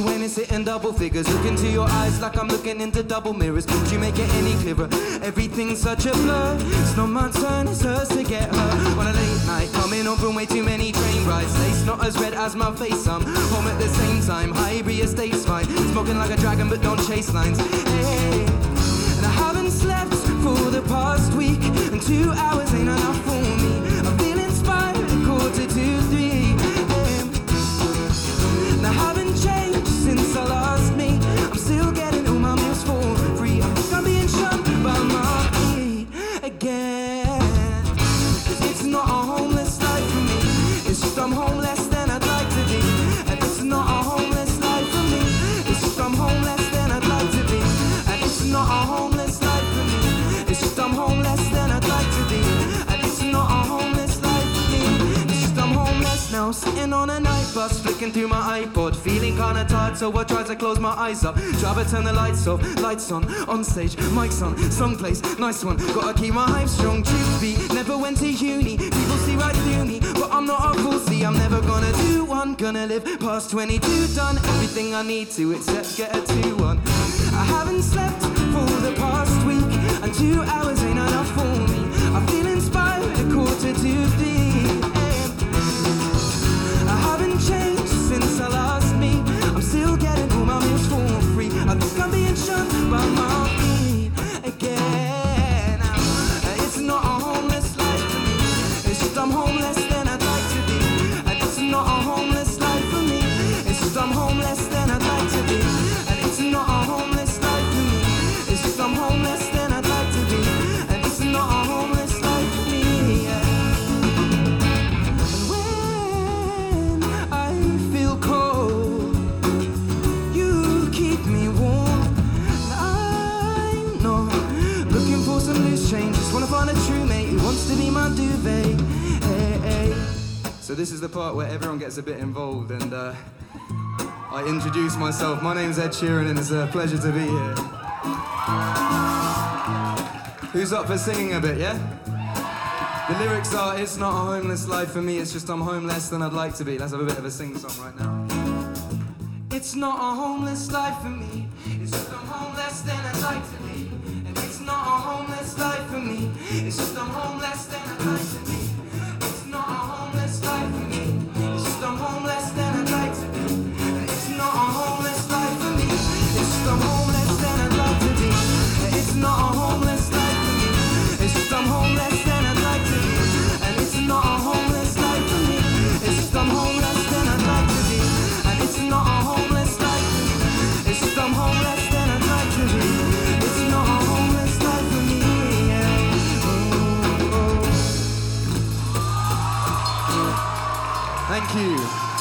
hitting double figures. Look into your eyes like I'm looking into double mirrors. Could you make it any clearer? Everything's such a blur. It's not my turn, it's hers to get her. On a late night, coming home from way too many train rides. Lace not as red as my face. I'm home at the same time. Highbury estate's fine. Smoking like a dragon, but don't chase lines. Hey, and I haven't slept for the past week, and two hours again. Flicking through my iPod, feeling kinda tired, so I try to close my eyes up. Try to turn the lights off, lights on, on stage, mics on, song plays, nice one. Gotta keep my hype strong, be, never went to uni. People see right through me, but I'm not a. See, I'm never gonna do one, gonna live past 22, done everything I need to, except get a 2-1. I haven't slept change. Just I'm homeless than I'd like to be, and it's not a homeless life for me, it's just I'm homeless than I'd like to be, and this not a homeless life for me. And when I feel cold, you keep me warm, I know. Looking for some new strange, just wanna find a true mate who wants to be my duvet. So this is the part where everyone gets a bit involved, and uh, I introduce myself. My name's Ed Sheeran, and it's a pleasure to be here. Who's up for singing a bit? Yeah. The lyrics are, it's not a homeless life for me, it's just I'm homeless than I'd like to be. Let's have a bit of a sing song right now. It's not a homeless life for me, it's just I'm Thank you.